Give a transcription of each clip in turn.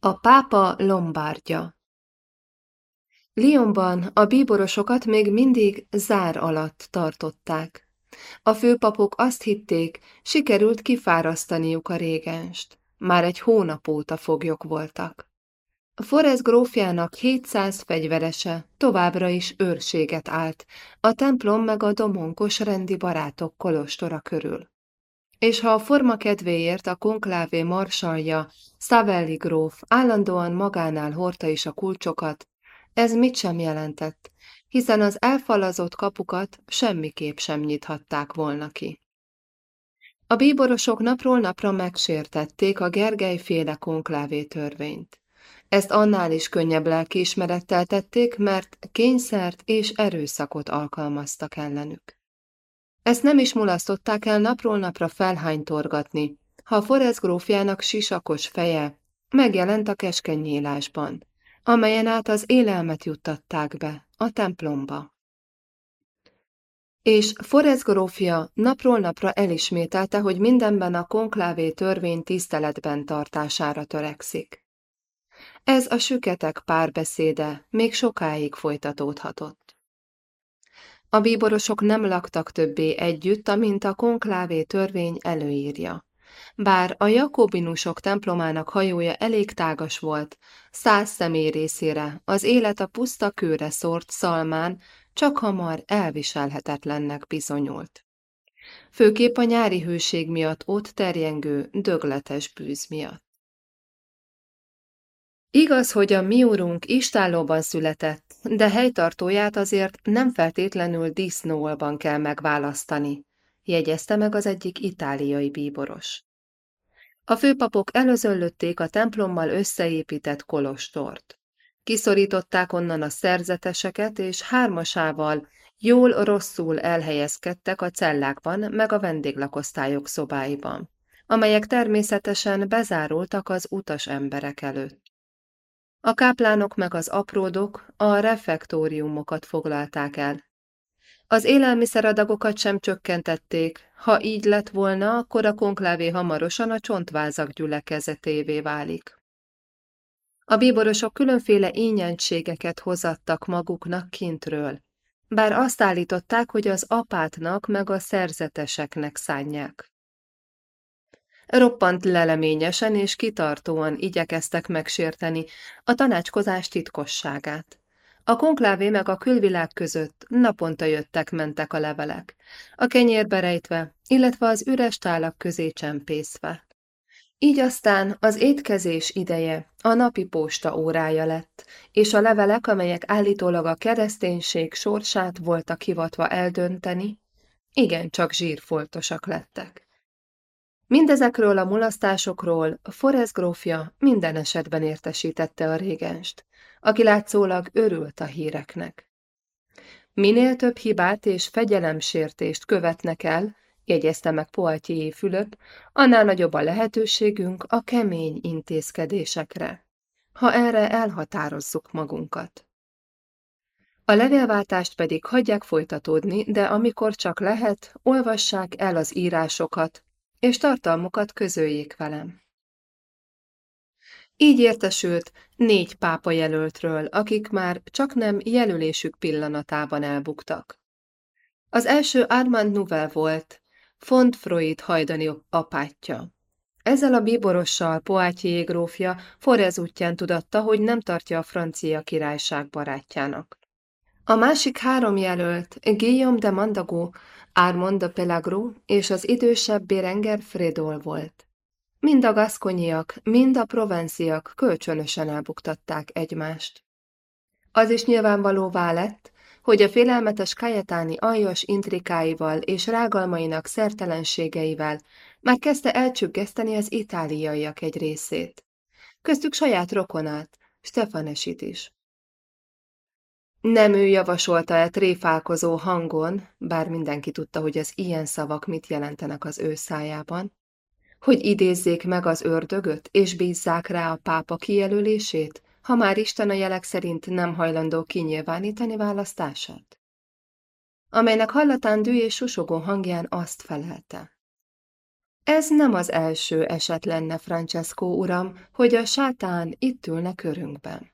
A pápa lombárdja Lyonban a bíborosokat még mindig zár alatt tartották. A főpapok azt hitték, sikerült kifárasztaniuk a régenst. Már egy hónap óta foglyok voltak. Forez grófjának 700 fegyverese továbbra is őrséget állt, a templom meg a domonkos rendi barátok kolostora körül és ha a forma kedvéért a konklávé marsalja, Savelli gróf állandóan magánál hordta is a kulcsokat, ez mit sem jelentett, hiszen az elfalazott kapukat semmiképp sem nyithatták volna ki. A bíborosok napról napra megsértették a Gergely féle konklávé törvényt. Ezt annál is könnyebb lelkiismerettel tették, mert kényszert és erőszakot alkalmaztak ellenük. Ezt nem is mulasztották el napról napra felhánytorgatni, ha a Forez grófjának sisakos feje megjelent a keskeny nyílásban, amelyen át az élelmet juttatták be a templomba. És Forez grófja napról napra elismételte, hogy mindenben a konklávé törvény tiszteletben tartására törekszik. Ez a süketek párbeszéde még sokáig folytatódhatott. A bíborosok nem laktak többé együtt, amint a konklávé törvény előírja. Bár a jakobinusok templomának hajója elég tágas volt, száz személy részére az élet a puszta kőre szórt szalmán csak hamar elviselhetetlennek bizonyult. Főképp a nyári hőség miatt ott terjengő, dögletes bűz miatt. Igaz, hogy a mi úrunk istállóban született, de helytartóját azért nem feltétlenül disznóolban kell megválasztani, jegyezte meg az egyik itáliai bíboros. A főpapok előzöllötték a templommal összeépített kolostort. Kiszorították onnan a szerzeteseket, és hármasával jól-rosszul elhelyezkedtek a cellákban meg a vendéglakosztályok szobáiban, amelyek természetesen bezárultak az utas emberek előtt. A káplánok meg az apródok a refektóriumokat foglalták el. Az élelmiszeradagokat sem csökkentették, ha így lett volna, akkor a konklávé hamarosan a csontvázak gyülekezetévé válik. A bíborosok különféle ényentségeket hozattak maguknak kintről, bár azt állították, hogy az apátnak meg a szerzeteseknek szánják. Roppant leleményesen és kitartóan igyekeztek megsérteni a tanácskozás titkosságát. A konklávé meg a külvilág között naponta jöttek-mentek a levelek, a kenyérbe rejtve, illetve az üres tálak közé csempészve. Így aztán az étkezés ideje a napi posta órája lett, és a levelek, amelyek állítólag a kereszténység sorsát voltak hivatva eldönteni, igencsak zsírfoltosak lettek. Mindezekről a mulasztásokról Forrest grófja minden esetben értesítette a régenst, aki látszólag örült a híreknek. Minél több hibát és fegyelemsértést követnek el, jegyezte meg Poitier Fülöp, annál nagyobb a lehetőségünk a kemény intézkedésekre, ha erre elhatározzuk magunkat. A levélváltást pedig hagyják folytatódni, de amikor csak lehet, olvassák el az írásokat, és tartalmukat közöljék velem. Így értesült négy pápa jelöltről, akik már csak nem jelölésük pillanatában elbuktak. Az első Armand Nouvel volt, Font Freud hajdani apátja. Ezzel a bíborossal Poitiers grófja Forez útján tudatta, hogy nem tartja a francia királyság barátjának. A másik három jelölt, Guillaume de Mandago, Armand de Pelagro és az idősebb Bérenger Frédol volt. Mind a gaszkonyiak, mind a provenciak kölcsönösen elbuktatták egymást. Az is nyilvánvalóvá lett, hogy a félelmetes kajetáni aljas intrikáival és rágalmainak szertelenségeivel már kezdte elcsüggeszteni az itáliaiak egy részét. Köztük saját rokonát, Stefanesit is. Nem ő javasolta-e tréfálkozó hangon, bár mindenki tudta, hogy az ilyen szavak mit jelentenek az ő szájában, hogy idézzék meg az ördögöt, és bízzák rá a pápa kijelölését, ha már Isten a jelek szerint nem hajlandó kinyilvánítani választását? Amelynek hallatán dű és susogó hangján azt felelte. Ez nem az első eset lenne, Francesco uram, hogy a sátán itt ülne körünkben.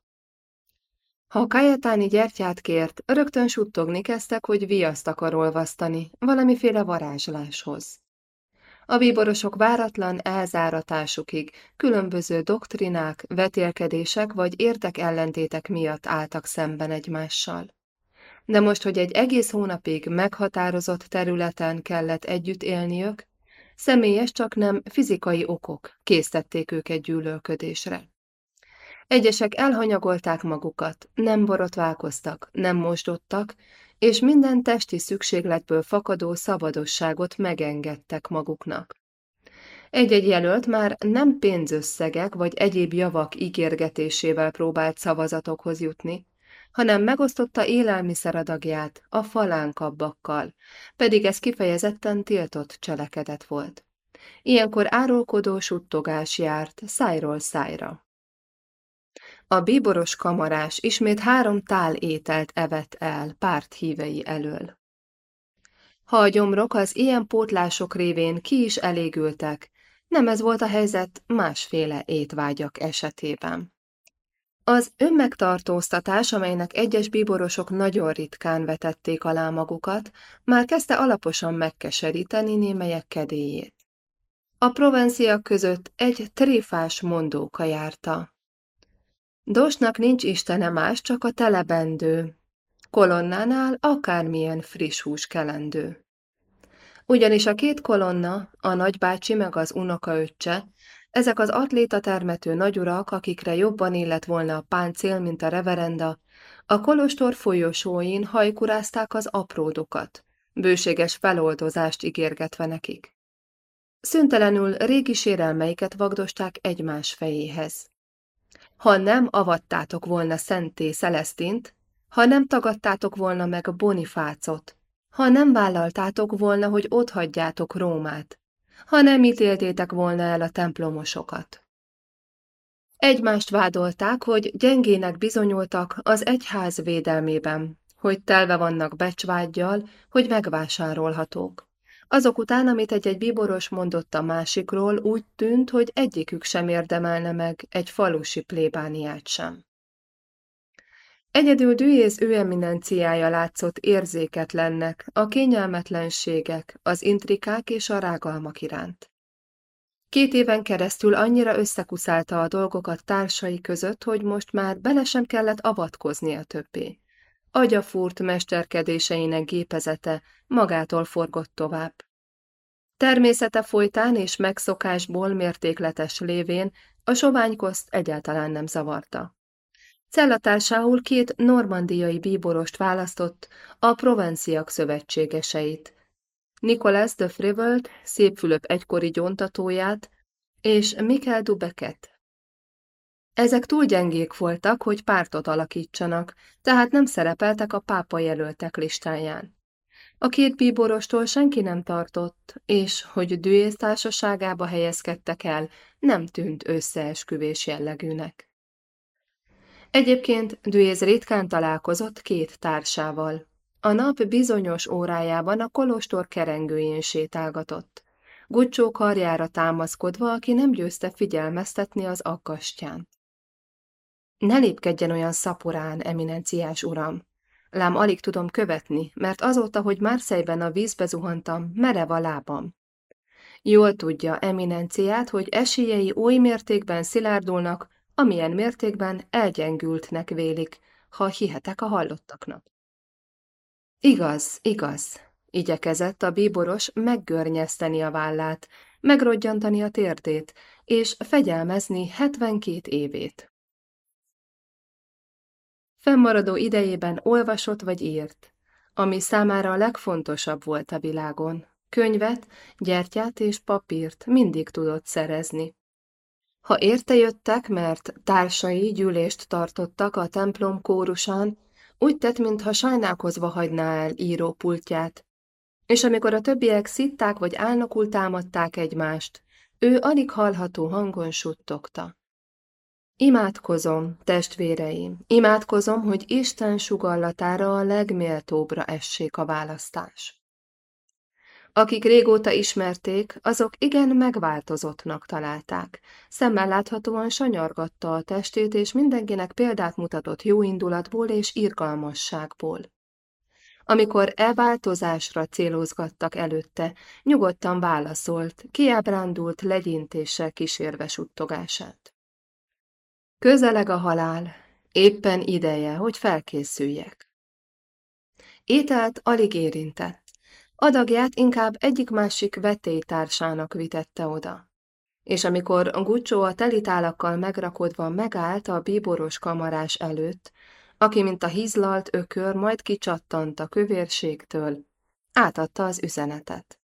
Ha Kajetáni gyertyát kért, rögtön suttogni kezdtek, hogy viaszt akar olvasztani, valamiféle varázsláshoz. A bíborosok váratlan elzáratásukig különböző doktrinák, vetélkedések vagy értek-ellentétek miatt álltak szemben egymással. De most, hogy egy egész hónapig meghatározott területen kellett együtt élniük, személyes, csak nem fizikai okok késztették őket gyűlölködésre. Egyesek elhanyagolták magukat, nem borotválkoztak, nem mosdottak, és minden testi szükségletből fakadó szabadosságot megengedtek maguknak. Egy-egy jelölt már nem pénzösszegek vagy egyéb javak ígérgetésével próbált szavazatokhoz jutni, hanem megosztotta élelmiszeradagját a falánkabbakkal, pedig ez kifejezetten tiltott cselekedet volt. Ilyenkor árulkodó suttogás járt szájról szájra. A bíboros kamarás ismét három tál ételt evett el párt hívei elől. Ha a gyomrok az ilyen pótlások révén ki is elégültek, nem ez volt a helyzet másféle étvágyak esetében. Az önmegtartóztatás, amelynek egyes bíborosok nagyon ritkán vetették alá magukat, már kezdte alaposan megkeseríteni némelyek kedélyét. A provenciak között egy tréfás mondóka járta. Dosnak nincs istene más, csak a telebendő. Kolonnánál akármilyen friss hús kelendő. Ugyanis a két kolonna, a nagybácsi meg az unokaöccse, ezek az atléta termető nagyurak, akikre jobban illet volna a páncél, mint a reverenda, a kolostor folyosóin hajkurázták az apródokat, bőséges feloldozást ígérgetve nekik. Szüntelenül régi sérelmeiket vagdosták egymás fejéhez. Ha nem avattátok volna szenté Celestint, ha nem tagadtátok volna meg Bonifácot, ha nem vállaltátok volna, hogy otthagyjátok Rómát, ha nem ítéltétek volna el a templomosokat. Egymást vádolták, hogy gyengének bizonyultak az egyház védelmében, hogy telve vannak becsvágyjal, hogy megvásárolhatók. Azok után, amit egy-egy bíboros mondott a másikról, úgy tűnt, hogy egyikük sem érdemelne meg egy falusi plébániát sem. Egyedül Dűjéz ő eminenciája látszott érzéketlennek a kényelmetlenségek, az intrikák és a rágalmak iránt. Két éven keresztül annyira összekuszálta a dolgokat társai között, hogy most már bele sem kellett avatkoznia többé. Agyafúrt mesterkedéseinek gépezete magától forgott tovább. Természete folytán és megszokásból mértékletes lévén a soványkoszt egyáltalán nem zavarta. Cellatársául két normandiai bíborost választott, a provenciak szövetségeseit. Nicolas de Frivelt, Szép Fülöp egykori gyontatóját, és Michael Dubeket. Ezek túl gyengék voltak, hogy pártot alakítsanak, tehát nem szerepeltek a pápa jelöltek listáján. A két bíborostól senki nem tartott, és hogy Duész társaságába helyezkedtek el, nem tűnt összeesküvés jellegűnek. Egyébként Duéz ritkán találkozott két társával. A nap bizonyos órájában a kolostor kerengőjén sétálgatott. Gucsó karjára támaszkodva, aki nem győzte figyelmeztetni az akkastyán. Ne lépkedjen olyan szaporán, eminenciás uram! Lám alig tudom követni, mert azóta, hogy Márszejben a vízbe zuhantam, merev a lábam. Jól tudja eminenciát, hogy esélyei oly mértékben szilárdulnak, amilyen mértékben elgyengültnek vélik, ha hihetek a hallottaknak. Igaz, igaz, igyekezett a bíboros meggörnyezteni a vállát, megrodjantani a térdét, és fegyelmezni 72 évét. Fennmaradó idejében olvasott vagy írt, ami számára a legfontosabb volt a világon. Könyvet, gyertyát és papírt mindig tudott szerezni. Ha érte jöttek, mert társai gyűlést tartottak a templom kórusán, úgy tett, mintha sajnálkozva hagyná el írópultját, és amikor a többiek szitták vagy álnokul támadták egymást, ő alig hallható hangon suttogta. Imádkozom, testvéreim, imádkozom, hogy Isten sugallatára a legméltóbbra essék a választás. Akik régóta ismerték, azok igen megváltozottnak találták. Szemmel láthatóan sanyargatta a testét, és mindenkinek példát mutatott jóindulatból és irgalmasságból. Amikor e változásra célozgattak előtte, nyugodtan válaszolt, kiábrándult legyintéssel kísérve suttogását. Közeleg a halál, éppen ideje, hogy felkészüljek. Ételt alig érintett, adagját inkább egyik-másik vetélytársának vitette oda. És amikor Gucsó a telitálakkal megrakodva megállt a bíboros kamarás előtt, aki, mint a hízlalt ökör, majd kicsattant a kövérségtől, átadta az üzenetet.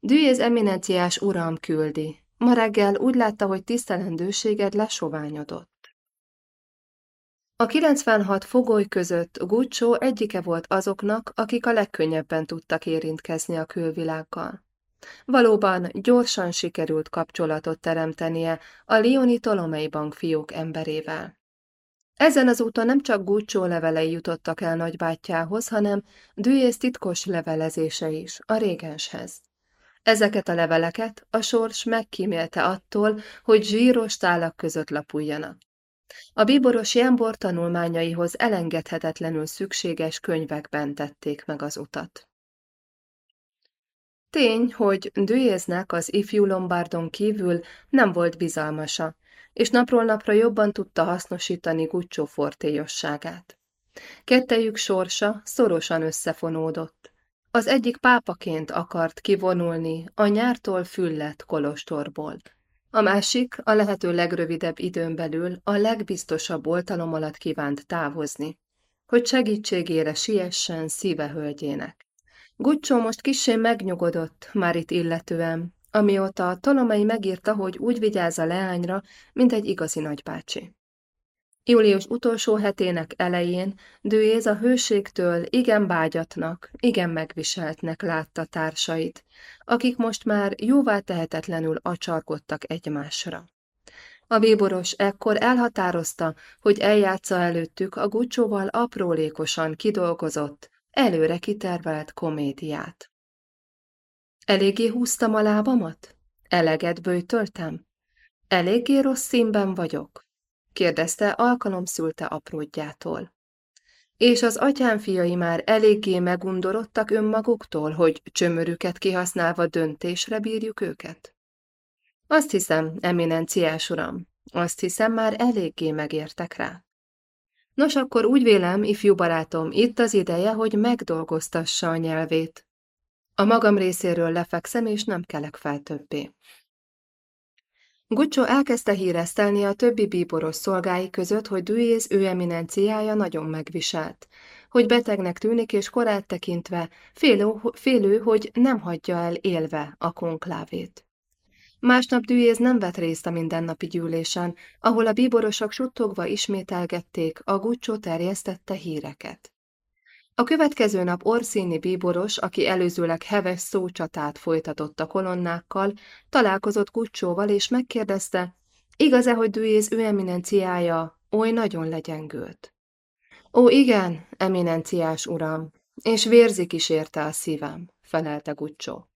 Dűjéz eminenciás uram küldi, ma reggel úgy látta, hogy tisztelendőséged lesoványodott. A 96 fogoly között Guccio egyike volt azoknak, akik a legkönnyebben tudtak érintkezni a külvilággal. Valóban gyorsan sikerült kapcsolatot teremtenie a Lioni Tolomei Bank fiók emberével. Ezen az úton nem csak Guccio levelei jutottak el nagybátyjához, hanem Dűjész titkos levelezése is, a régenshez. Ezeket a leveleket a sors megkímélte attól, hogy zsíros tálak között lapuljanak. A bíboros Jambor tanulmányaihoz elengedhetetlenül szükséges könyvekben tették meg az utat. Tény, hogy Dűjéznek az ifjú Lombardon kívül nem volt bizalmasa, és napról napra jobban tudta hasznosítani Guccio fortélyosságát. Kettejük sorsa szorosan összefonódott. Az egyik pápaként akart kivonulni a nyártól füllett kolostorból, a másik a lehető legrövidebb időn belül a legbiztosabb oltalom alatt kívánt távozni, hogy segítségére siessen szíve hölgyének. Guccio most kissé megnyugodott már itt illetően, amióta a Tolomei megírta, hogy úgy vigyáz a leányra, mint egy igazi nagybácsi. Július utolsó hetének elején Dőéz a hőségtől igen bágyatnak, igen megviseltnek látta társait, akik most már jóvá tehetetlenül acsarkodtak egymásra. A bíboros ekkor elhatározta, hogy eljátsza előttük a gucsóval aprólékosan kidolgozott, előre kitervelt komédiát. Eléggé húztam a lábamat? Eleget bőjtöltem? Eléggé rossz színben vagyok? Kérdezte alkalom szülte apródjától. És az atyám fiai már eléggé megundorodtak önmaguktól, hogy csömörüket kihasználva döntésre bírjuk őket? Azt hiszem, eminenciás uram, azt hiszem már eléggé megértek rá. Nos, akkor úgy vélem, ifjú barátom, itt az ideje, hogy megdolgoztassa a nyelvét. A magam részéről lefekszem, és nem kelek fel többé. Guccio elkezdte híresztelni a többi bíboros szolgái között, hogy Dűjéz ő eminenciája nagyon megviselt, hogy betegnek tűnik és korát tekintve félő, félő, hogy nem hagyja el élve a konklávét. Másnap Dűjéz nem vett részt a mindennapi gyűlésen, ahol a bíborosok suttogva ismételgették a Guccio terjesztette híreket. A következő nap Orszíni bíboros, aki előzőleg heves szócsatát folytatott a kolonnákkal, találkozott Kucsóval és megkérdezte, igaz-e, hogy Dűjéz ő eminenciája oly nagyon legyengült. Ó, igen, eminenciás uram, és vérzik is érte a szívem, felelte Gucsó.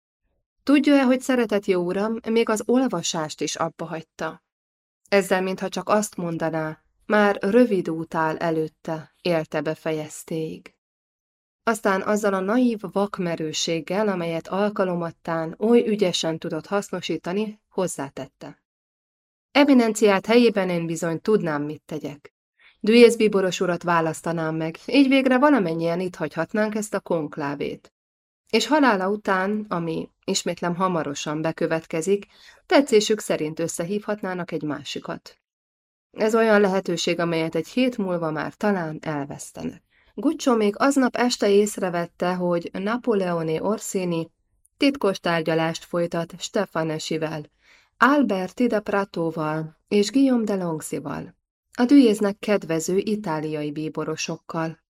Tudja-e, hogy szeretett jó uram, még az olvasást is abba hagyta? Ezzel, mintha csak azt mondaná, már rövid út áll előtte, élte befejeztéig. Aztán azzal a naív vakmerőséggel, amelyet alkalomattán oly ügyesen tudott hasznosítani, hozzátette. Eminenciát helyében én bizony tudnám, mit tegyek. Dűjész bíboros urat választanám meg, így végre valamennyien itt hagyhatnánk ezt a konklávét. És halála után, ami ismétlem hamarosan bekövetkezik, tetszésük szerint összehívhatnának egy másikat. Ez olyan lehetőség, amelyet egy hét múlva már talán elvesztenek. Guccio még aznap este észrevette, hogy Napoleone Orsini titkos tárgyalást folytat Stefanesivel, Alberti de Pratóval és Guillaume de Longsival, a dűjéznek kedvező itáliai bíborosokkal.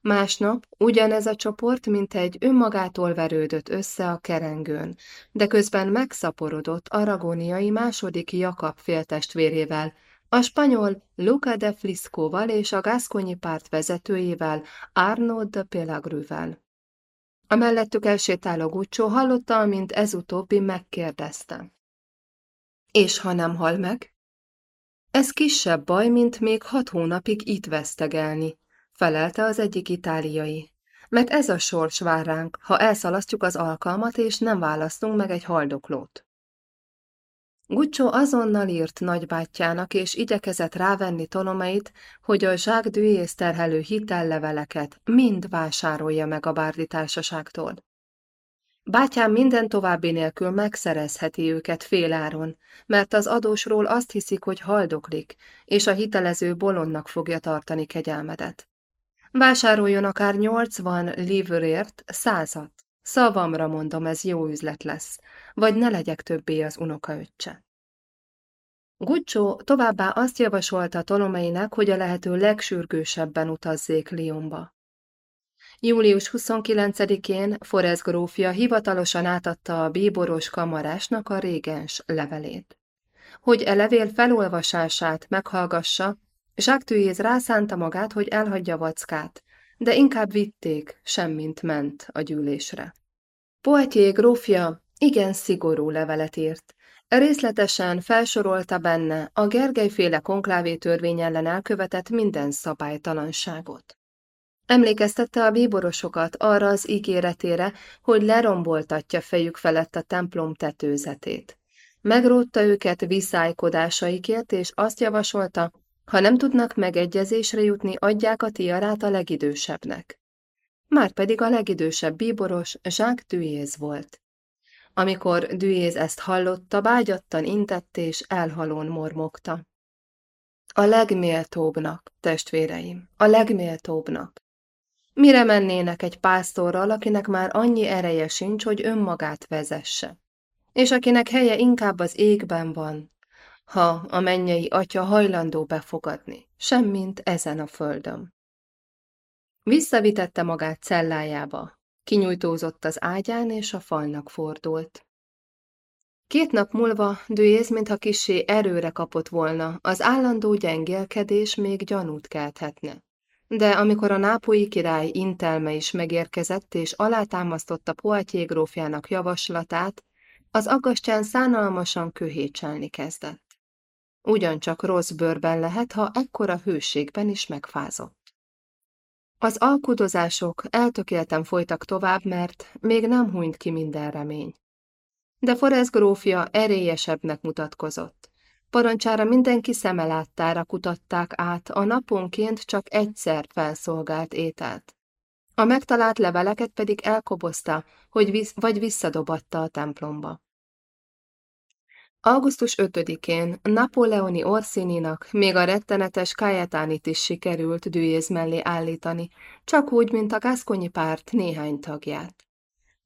Másnap ugyanez a csoport, mint egy önmagától verődött össze a kerengőn, de közben megszaporodott aragóniai második Jakab féltestvérével, a spanyol Luca de Fliscoval és a gaszkonyi párt vezetőjével, Arnaud de Pelagrűvel. A mellettük elsétáló Gucsó hallotta, amint ez utóbbi megkérdezte. És ha nem hal meg? Ez kisebb baj, mint még hat hónapig itt vesztegelni, felelte az egyik itáliai. Mert ez a sors vár ránk, ha elszalasztjuk az alkalmat, és nem választunk meg egy haldoklót. Guccio azonnal írt nagybátyjának, és igyekezett rávenni Tolomeit, hogy a Duyés terhelő hitelleveleket mind vásárolja meg a bárdi társaságtól. Bátyám minden további nélkül megszerezheti őket féláron, mert az adósról azt hiszik, hogy haldoklik, és a hitelező bolondnak fogja tartani kegyelmedet. Vásároljon akár 80 livrért százat. Szavamra mondom, ez jó üzlet lesz, vagy ne legyek többé az unokaöccse. Guccio továbbá azt javasolta Tolomeinek, hogy a lehető legsürgősebben utazzék Lyonba. Július 29-én Forez grófja hivatalosan átadta a bíboros kamarásnak a régens levelét. Hogy e levél felolvasását meghallgassa, Jacques Tuyéz rászánta magát, hogy elhagyja vackát, de inkább vitték, semmint ment a gyűlésre. Poitiers grófja igen szigorú levelet írt. Részletesen felsorolta benne a Gergely-féle konklávé törvény ellen elkövetett minden szabálytalanságot. Emlékeztette a bíborosokat arra az ígéretére, hogy leromboltatja fejük felett a templom tetőzetét. Megrótta őket viszálykodásaikért, és azt javasolta, ha nem tudnak megegyezésre jutni, adják a tiarát a legidősebbnek. Márpedig a legidősebb bíboros Jacques Duyéz volt. Amikor Duyéz ezt hallotta, bágyattan intett és elhalón mormogta. A legméltóbbnak, testvéreim, a legméltóbbnak. Mire mennének egy pásztorral, akinek már annyi ereje sincs, hogy önmagát vezesse, és akinek helye inkább az égben van, ha a mennyei atya hajlandó befogadni, semmint ezen a földön. Visszavitette magát cellájába, kinyújtózott az ágyán és a falnak fordult. Két nap múlva Dőéz, mintha kissé erőre kapott volna, az állandó gyengélkedés még gyanút kelthetne. De amikor a nápolyi király intelme is megérkezett és alátámasztotta Poitiers grófjának javaslatát, az aggastyán szánalmasan köhécselni kezdett. Ugyancsak rossz bőrben lehet, ha ekkora hőségben is megfázott. Az alkudozások eltökélten folytak tovább, mert még nem hunyt ki minden remény. De Forrest grófja erélyesebbnek mutatkozott. Parancsára mindenki szemeláttára kutatták át a naponként csak egyszer felszolgált ételt. A megtalált leveleket pedig elkobozta, hogy visz vagy visszadobatta a templomba. Augusztus 5-én Napoleoni Orsininak még a rettenetes Kajetánit is sikerült dűjéz mellé állítani, csak úgy, mint a gaszkonyi párt néhány tagját.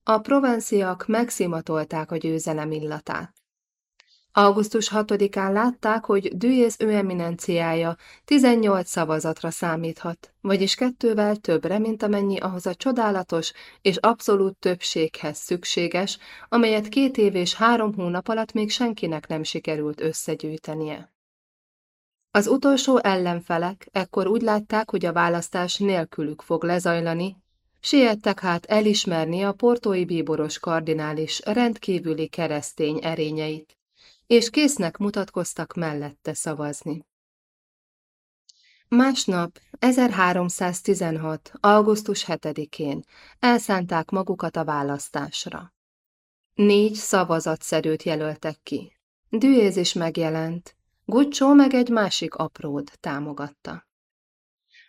A provenciak megszimatolták a győzelem illatát. Augusztus 6-án látták, hogy Dűjész ő eminenciája 18 szavazatra számíthat, vagyis kettővel többre, mint amennyi ahhoz a csodálatos és abszolút többséghez szükséges, amelyet két év és három hónap alatt még senkinek nem sikerült összegyűjtenie. Az utolsó ellenfelek ekkor úgy látták, hogy a választás nélkülük fog lezajlani, siettek hát elismerni a portói bíboros kardinális rendkívüli keresztény erényeit és késznek mutatkoztak mellette szavazni. Másnap, 1316. augusztus 7-én elszánták magukat a választásra. Négy szavazatszerűt jelöltek ki. Dűéz is megjelent, Gucsó meg egy másik apród támogatta.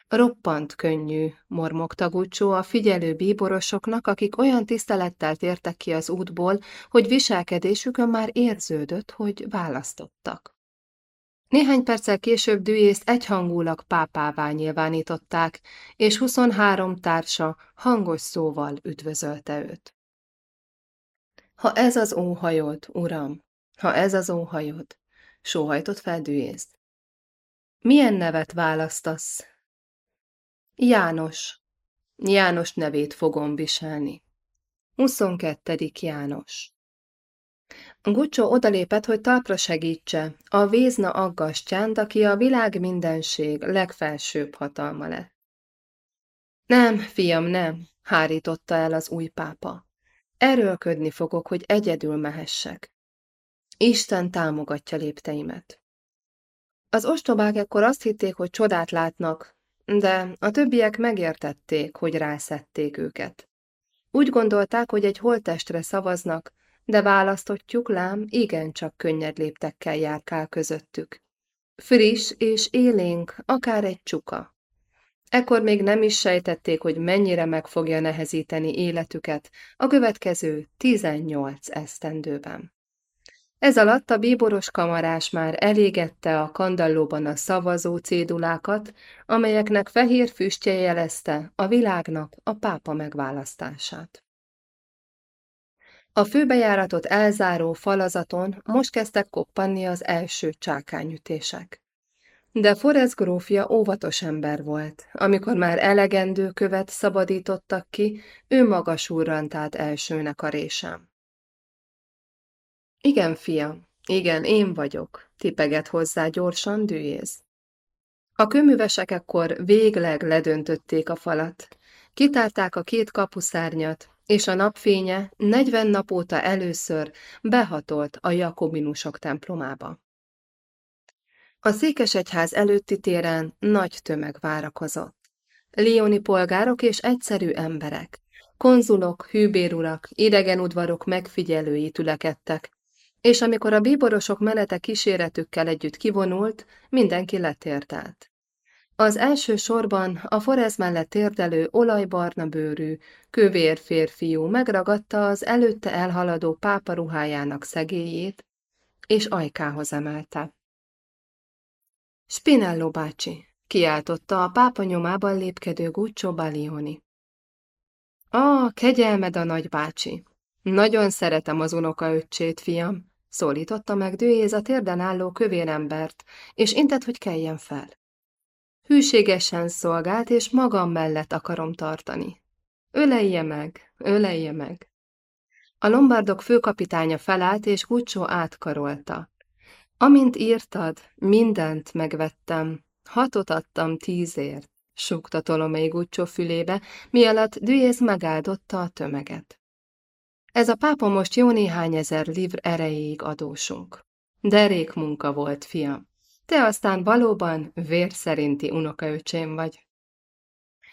Roppant könnyű, mormogta Gucsó a figyelő bíborosoknak, akik olyan tisztelettel tértek ki az útból, hogy viselkedésükön már érződött, hogy választottak. Néhány perccel később Dűészt egyhangulag pápává nyilvánították, és 23 társa hangos szóval üdvözölte őt. Ha ez az óhajod, uram, ha ez az óhajod, sóhajtott fel Dűészt. Milyen nevet választasz? János. János nevét fogom viselni. 22. János. Gucsó odalépett, hogy talpra segítse, a vézna aggastyánt, aki a világ mindenség legfelsőbb hatalma lett. Nem, fiam, nem, hárította el az új pápa. Erőlködni fogok, hogy egyedül mehessek. Isten támogatja lépteimet. Az ostobák ekkor azt hitték, hogy csodát látnak, de a többiek megértették, hogy rászették őket. Úgy gondolták, hogy egy holttestre szavaznak, de választottjuk lám igencsak könnyed léptekkel járkál közöttük. Friss és élénk, akár egy csuka. Ekkor még nem is sejtették, hogy mennyire meg fogja nehezíteni életüket a következő 18 esztendőben. Ez alatt a bíboros kamarás már elégette a kandallóban a szavazó cédulákat, amelyeknek fehér füstje jelezte a világnak a pápa megválasztását. A főbejáratot elzáró falazaton most kezdtek koppanni az első csákányütések. De Forrest grófja óvatos ember volt. Amikor már elegendő követ szabadítottak ki, ő maga surrant át elsőnek a résem. Igen, fia, igen, én vagyok, tipeget hozzá gyorsan dűjéz. A köművesek ekkor végleg ledöntötték a falat. Kitárták a két kapuszárnyat, és a napfénye negyven nap óta először behatolt a jakobinusok templomába. A székesegyház előtti téren nagy tömeg várakozott. Lioni polgárok és egyszerű emberek, konzulok, hűbérurak, idegen udvarok megfigyelői tülekedtek, és amikor a bíborosok menete kíséretükkel együtt kivonult, mindenki letérdelt. Az első sorban a forez mellett térdelő olajbarna bőrű, kövér férfiú megragadta az előtte elhaladó pápa ruhájának szegélyét, és ajkához emelte. Spinello bácsi, kiáltotta a pápa nyomában lépkedő Guccio Balioni. Ah, kegyelmed a nagybácsi! Nagyon szeretem az unokaöccsét, fiam, szólította meg Dőéz a térden álló kövérembert, és intett, hogy keljen fel. Hűségesen szolgált, és magam mellett akarom tartani. Ölelje meg, ölelje meg. A lombardok főkapitánya felállt, és Guccio átkarolta. Amint írtad, mindent megvettem, hatot adtam tízért, súgta Tolomei Guccio fülébe, mielőtt Dűész megáldotta a tömeget. Ez a pápa most jó néhány ezer livr erejéig adósunk. Derék munka volt, fiam. Te aztán valóban vér szerinti unokaöcsém vagy.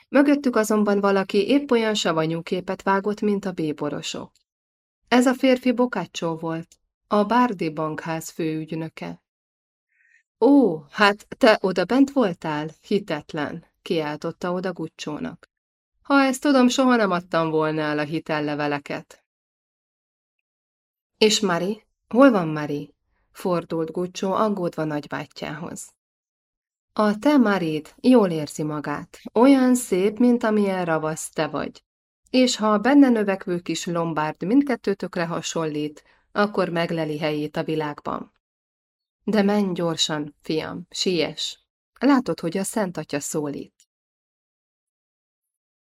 Mögöttük azonban valaki épp olyan savanyú képet vágott, mint a bíborosok. Ez a férfi Bokácsó volt, a Bárdi bankház főügynöke. Ó, hát te oda bent voltál? Hitetlen, kiáltotta oda Gucsónak. Ha ezt tudom, soha nem adtam volna el a hitelleveleket. És Mari? Hol van Mari? Fordult Gucsó aggódva nagybátyjához. A te Marid jól érzi magát, olyan szép, mint amilyen ravasz te vagy. És ha a benne növekvő kis lombárd mindkettőtökre hasonlít, akkor megleli helyét a világban. De menj gyorsan, fiam, siess! Látod, hogy a Szent Atya szólít.